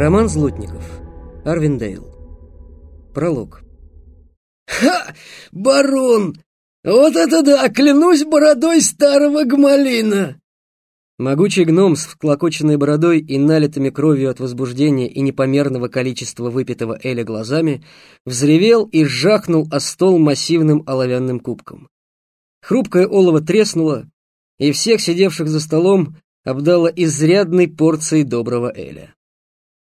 Роман Злотников. Арвиндейл. Пролог. «Ха! Барон! Вот это да! Клянусь бородой старого гмалина!» Могучий гном с вклокоченной бородой и налитыми кровью от возбуждения и непомерного количества выпитого эля глазами взревел и жахнул о стол массивным оловянным кубком. Хрупкое олово треснуло, и всех сидевших за столом обдало изрядной порцией доброго эля.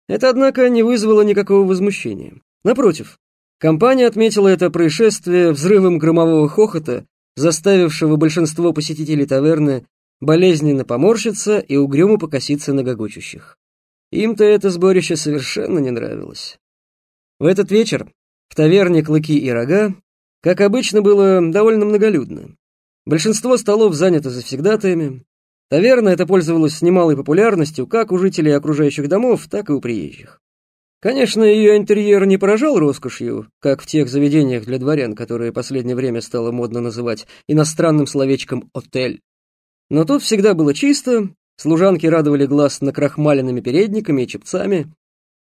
Это, однако, не вызвало никакого возмущения. Напротив, компания отметила это происшествие взрывом громового хохота, заставившего большинство посетителей таверны болезненно поморщиться и угрюмо покоситься на гогочущих. Им-то это сборище совершенно не нравилось. В этот вечер в таверне «Клыки и рога», как обычно, было довольно многолюдно. Большинство столов занято завсегдатаями. Таверна эта пользовалась немалой популярностью как у жителей окружающих домов, так и у приезжих. Конечно, ее интерьер не поражал роскошью, как в тех заведениях для дворян, которые последнее время стало модно называть иностранным словечком «отель». Но тут всегда было чисто, служанки радовали глаз накрахмаленными передниками и чепцами,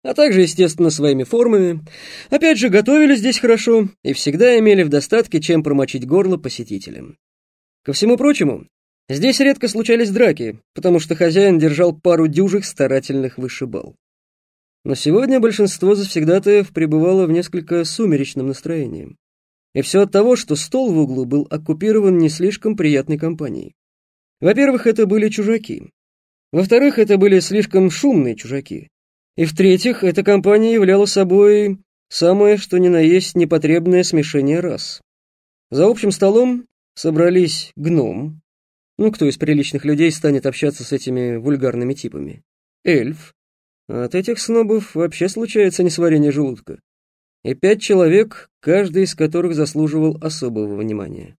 а также, естественно, своими формами. Опять же, готовили здесь хорошо и всегда имели в достатке чем промочить горло посетителям. Ко всему прочему, здесь редко случались драки, потому что хозяин держал пару дюжих старательных вышибал. Но сегодня большинство завсегдатаев пребывало в несколько сумеречном настроении. И все от того, что стол в углу был оккупирован не слишком приятной компанией. Во-первых, это были чужаки. Во-вторых, это были слишком шумные чужаки. И в-третьих, эта компания являла собой самое что ни на есть непотребное смешение рас. За общим столом собрались гном. Ну, кто из приличных людей станет общаться с этими вульгарными типами? Эльф. От этих снобов вообще случается несварение желудка. И пять человек, каждый из которых заслуживал особого внимания.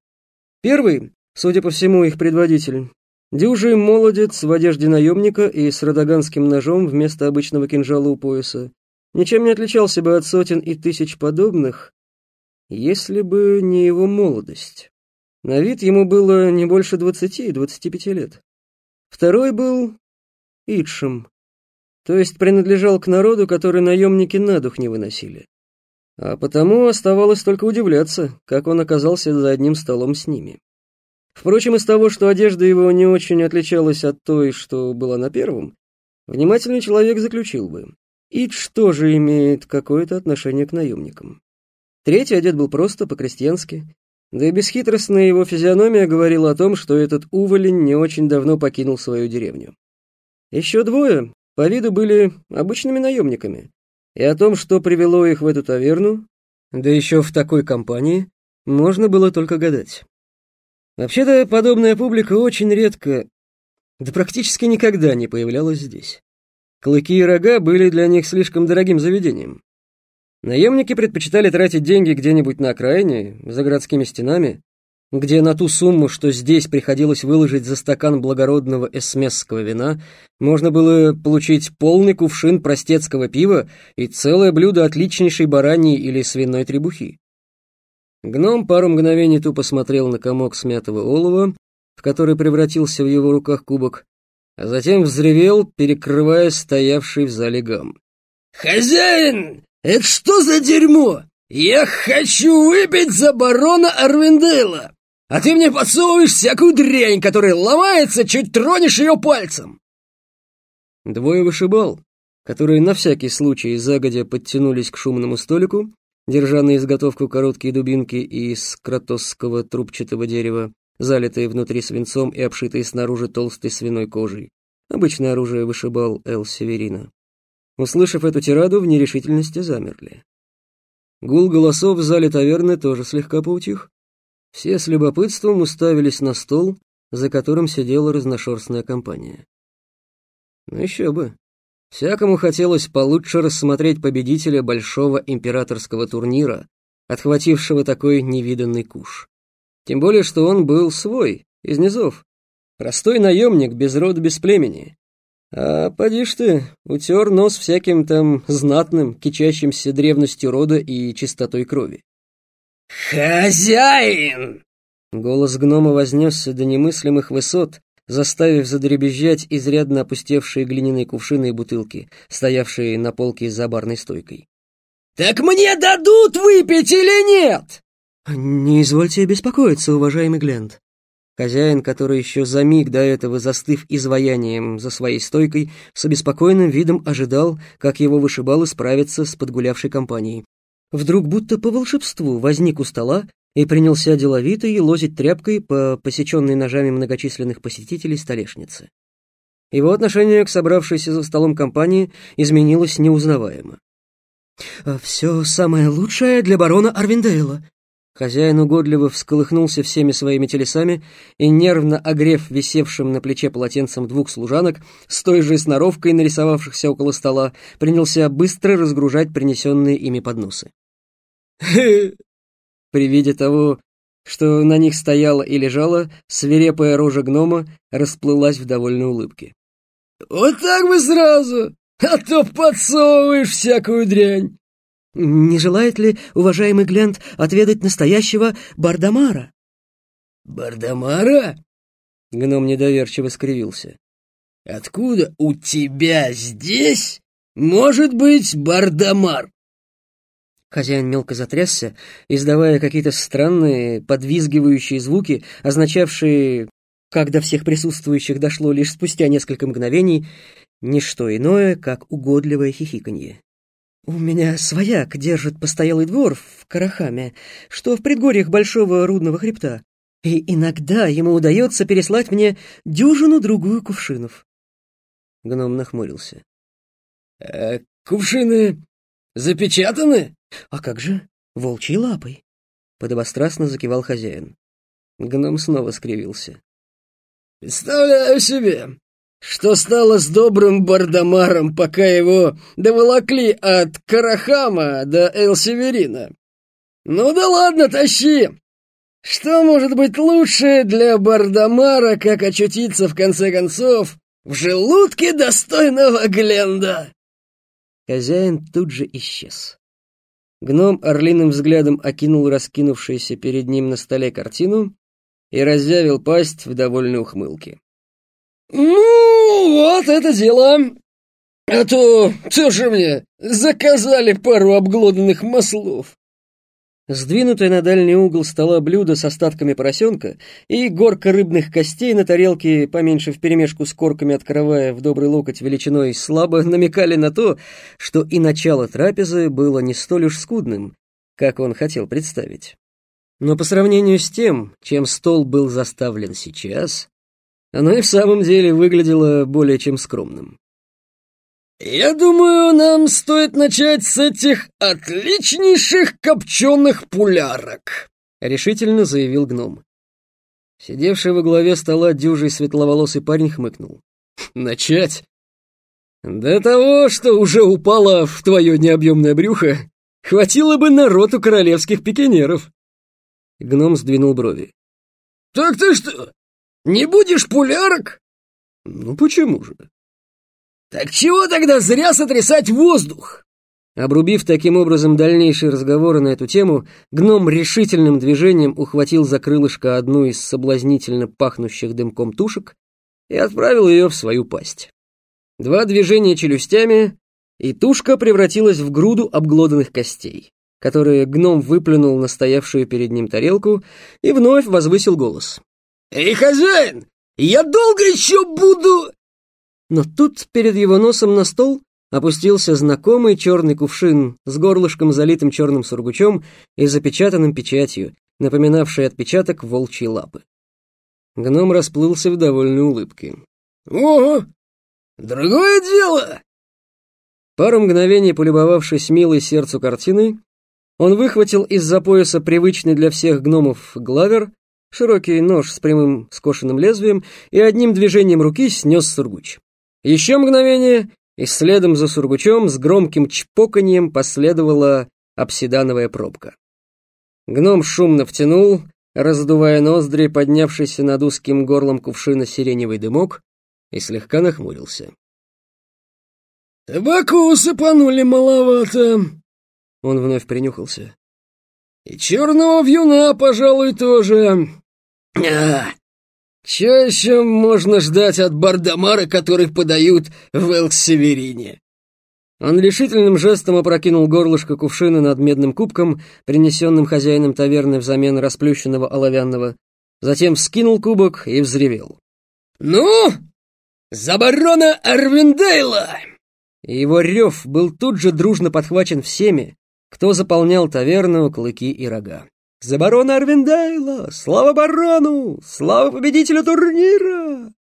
Первый Судя по всему, их предводитель. Дюжий молодец в одежде наемника и с радаганским ножом вместо обычного кинжала у пояса. Ничем не отличался бы от сотен и тысяч подобных, если бы не его молодость. На вид ему было не больше двадцати-двадцати пяти лет. Второй был Итшем, то есть принадлежал к народу, который наемники на дух не выносили. А потому оставалось только удивляться, как он оказался за одним столом с ними. Впрочем, из того, что одежда его не очень отличалась от той, что была на первом, внимательный человек заключил бы. Идж тоже имеет какое-то отношение к наемникам. Третий одет был просто по-крестьянски, да и бесхитростная его физиономия говорила о том, что этот уволень не очень давно покинул свою деревню. Еще двое по виду были обычными наемниками, и о том, что привело их в эту таверну, да еще в такой компании, можно было только гадать. Вообще-то, подобная публика очень редко, да практически никогда не появлялась здесь. Клыки и рога были для них слишком дорогим заведением. Наемники предпочитали тратить деньги где-нибудь на окраине, за городскими стенами, где на ту сумму, что здесь приходилось выложить за стакан благородного эсмесского вина, можно было получить полный кувшин простецкого пива и целое блюдо отличнейшей бараньей или свиной требухи. Гном пару мгновений тупо смотрел на комок смятого олова, в который превратился в его руках кубок, а затем взревел, перекрывая стоявший в зале гам. «Хозяин, это что за дерьмо? Я хочу выпить за барона Арвиндейла, а ты мне подсовываешь всякую дрянь, которая ломается, чуть тронешь ее пальцем!» Двое вышибал, которые на всякий случай загодя подтянулись к шумному столику, держа на изготовку короткие дубинки из кротосского трубчатого дерева, залитые внутри свинцом и обшитые снаружи толстой свиной кожей. Обычное оружие вышибал Эл Северина. Услышав эту тираду, в нерешительности замерли. Гул голосов в зале таверны тоже слегка поутих. Все с любопытством уставились на стол, за которым сидела разношерстная компания. Ну еще бы. Всякому хотелось получше рассмотреть победителя большого императорского турнира, отхватившего такой невиданный куш. Тем более, что он был свой, из низов. Простой наемник, без рода, без племени. А поди ж ты, утер нос всяким там знатным, кичащимся древностью рода и чистотой крови. «Хозяин!» Голос гнома вознесся до немыслимых высот, заставив задребезжать изрядно опустевшие глиняные кувшины и бутылки, стоявшие на полке за барной стойкой. «Так мне дадут выпить или нет?» «Не извольте беспокоиться, уважаемый Глент». Хозяин, который еще за миг до этого застыв изваянием за своей стойкой, с обеспокоенным видом ожидал, как его вышибалы справиться с подгулявшей компанией. Вдруг будто по волшебству возник у стола и принялся деловито елозить тряпкой по посеченной ножами многочисленных посетителей столешницы. Его отношение к собравшейся за столом компании изменилось неузнаваемо. «Все самое лучшее для барона Арвиндейла», Хозяин угодливо всколыхнулся всеми своими телесами и, нервно огрев висевшим на плече полотенцем двух служанок, с той же сноровкой нарисовавшихся около стола, принялся быстро разгружать принесенные ими подносы. При виде того, что на них стояла и лежала, свирепая рожа гнома расплылась в довольной улыбке. «Вот так бы сразу, а то подсовываешь всякую дрянь!» «Не желает ли уважаемый Глент отведать настоящего бардамара?» «Бардамара?» Гном недоверчиво скривился. «Откуда у тебя здесь может быть бардамар?» Хозяин мелко затрясся, издавая какие-то странные, подвизгивающие звуки, означавшие, как до всех присутствующих дошло лишь спустя несколько мгновений, не что иное, как угодливое хихиканье. «У меня свояк держит постоялый двор в Карахаме, что в предгорьях Большого Рудного хребта, и иногда ему удается переслать мне дюжину-другую кувшинов». Гном нахмурился. «Э, «Кувшины запечатаны?» «А как же? Волчьей лапой!» Подобострастно закивал хозяин. Гном снова скривился. «Представляю себе, что стало с добрым Бардамаром, пока его доволокли от Карахама до Эл-Северина? Ну да ладно, тащи! Что может быть лучше для Бардамара, как очутиться, в конце концов, в желудке достойного Гленда?» Хозяин тут же исчез. Гном орлиным взглядом окинул раскинувшуюся перед ним на столе картину и разъявил пасть в довольной ухмылке. «Ну, вот это дело! А то тоже мне заказали пару обглоданных маслов!» Сдвинутое на дальний угол стола блюдо с остатками поросенка и горка рыбных костей на тарелке, поменьше вперемешку с корками от в добрый локоть величиной, слабо намекали на то, что и начало трапезы было не столь уж скудным, как он хотел представить. Но по сравнению с тем, чем стол был заставлен сейчас, оно и в самом деле выглядело более чем скромным. «Я думаю, нам стоит начать с этих отличнейших копченых пулярок», — решительно заявил гном. Сидевший во главе стола дюжий светловолосый парень хмыкнул. «Начать? До того, что уже упало в твое необъемное брюхо, хватило бы народу королевских пикинеров». Гном сдвинул брови. «Так ты что, не будешь пулярок?» «Ну почему же?» «Так чего тогда зря сотрясать воздух?» Обрубив таким образом дальнейшие разговоры на эту тему, гном решительным движением ухватил за крылышко одну из соблазнительно пахнущих дымком тушек и отправил ее в свою пасть. Два движения челюстями, и тушка превратилась в груду обглоданных костей, которые гном выплюнул на стоявшую перед ним тарелку и вновь возвысил голос. «Эй, хозяин, я долго еще буду...» Но тут перед его носом на стол опустился знакомый черный кувшин с горлышком, залитым черным сургучом и запечатанным печатью, напоминавший отпечаток волчьей лапы. Гном расплылся в довольной улыбке. «О, другое дело!» Пару мгновений полюбовавшись милой сердцу картиной, он выхватил из-за пояса привычный для всех гномов главер, широкий нож с прямым скошенным лезвием, и одним движением руки снес сургуч. Еще мгновение, и следом за сургучом с громким чпоканьем последовала обсидановая пробка. Гном шумно втянул, раздувая ноздри, поднявшийся над узким горлом кувшина сиреневый дымок, и слегка нахмурился. «Табаку усыпанули маловато», — он вновь принюхался. «И черного вьюна, пожалуй, тоже. Чё еще можно ждать от бардамара, которых подают в Элксеверине? Он решительным жестом опрокинул горлышко кувшина над медным кубком, принесенным хозяином таверны взамен расплющенного оловянного, затем вскинул кубок и взревел. «Ну, за барона Арвиндейла!» его рев был тут же дружно подхвачен всеми, кто заполнял таверну клыки и рога. «За барона Арвиндейла! Слава барону! Слава победителю турнира!»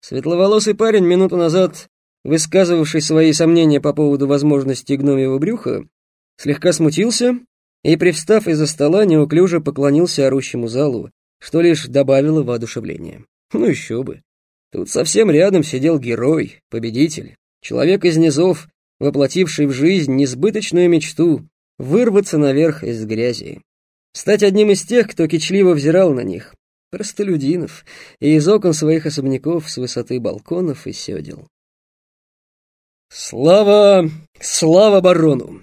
Светловолосый парень минуту назад высказывавший свои сомнения по поводу возможности гномьего брюха, слегка смутился и, привстав из-за стола, неуклюже поклонился орущему залу, что лишь добавило воодушевления. Ну еще бы. Тут совсем рядом сидел герой, победитель, человек из низов, воплотивший в жизнь несбыточную мечту вырваться наверх из грязи. Стать одним из тех, кто кичливо взирал на них, простолюдинов, и из окон своих особняков с высоты балконов и седел. «Слава... слава барону!»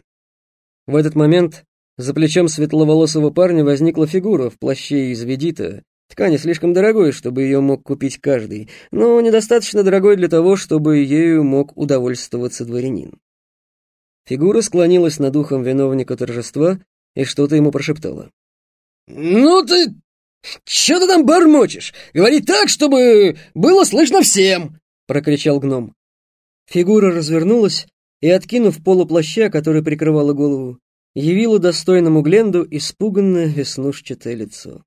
В этот момент за плечом светловолосого парня возникла фигура в плаще из ведита, ткани слишком дорогой, чтобы ее мог купить каждый, но недостаточно дорогой для того, чтобы ею мог удовольствоваться дворянин. Фигура склонилась над ухом виновника торжества и что-то ему прошептала. «Ну ты... что ты там бормочешь? Говори так, чтобы было слышно всем!» — прокричал гном. Фигура развернулась и, откинув полуплаща, который прикрывала голову, явила достойному Гленду испуганное веснушчатое лицо.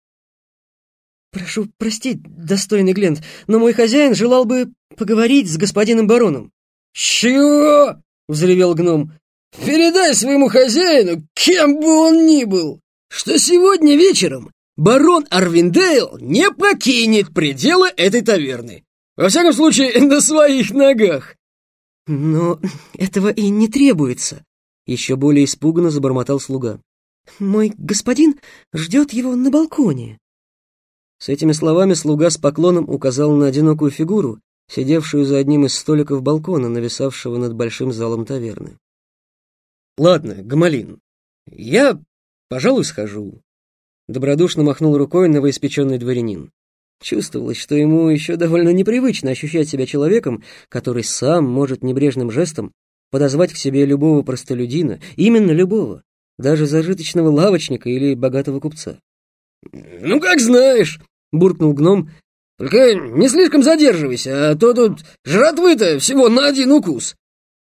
«Прошу простить, достойный Гленд, но мой хозяин желал бы поговорить с господином бароном». «Чего?» — взревел гном. «Передай своему хозяину, кем бы он ни был, что сегодня вечером барон Арвиндейл не покинет пределы этой таверны. Во всяком случае, на своих ногах. «Но этого и не требуется», — еще более испуганно забормотал слуга. «Мой господин ждет его на балконе». С этими словами слуга с поклоном указал на одинокую фигуру, сидевшую за одним из столиков балкона, нависавшего над большим залом таверны. «Ладно, Гамалин, я, пожалуй, схожу», — добродушно махнул рукой новоиспеченный дворянин. Чувствовалось, что ему еще довольно непривычно ощущать себя человеком, который сам может небрежным жестом подозвать к себе любого простолюдина, именно любого, даже зажиточного лавочника или богатого купца. «Ну, как знаешь», — буркнул гном, — «только не слишком задерживайся, а то тут жратвы-то всего на один укус.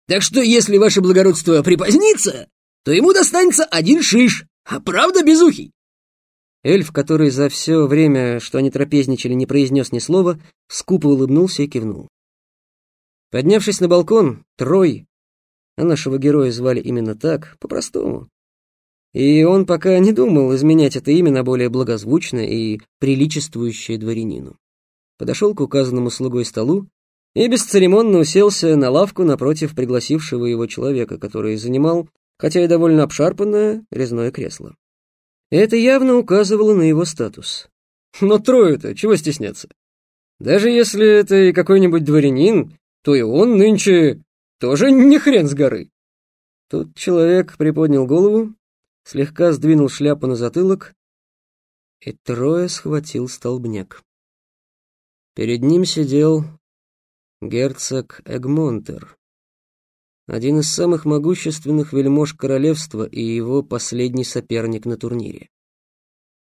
Так что, если ваше благородство припозднится, то ему достанется один шиш, а правда безухий?» Эльф, который за все время, что они трапезничали, не произнес ни слова, скупо улыбнулся и кивнул. Поднявшись на балкон, Трой, а нашего героя звали именно так, по-простому, и он пока не думал изменять это имя на более благозвучное и приличествующее дворянину. Подошел к указанному слугой столу и бесцеремонно уселся на лавку напротив пригласившего его человека, который занимал, хотя и довольно обшарпанное, резное кресло. Это явно указывало на его статус. Но трое-то, чего стесняться? Даже если это и какой-нибудь дворянин, то и он нынче тоже не хрен с горы. Тут человек приподнял голову, слегка сдвинул шляпу на затылок, и трое схватил столбняк. Перед ним сидел герцог Эгмонтер, один из самых могущественных вельмож королевства и его последний соперник на турнире.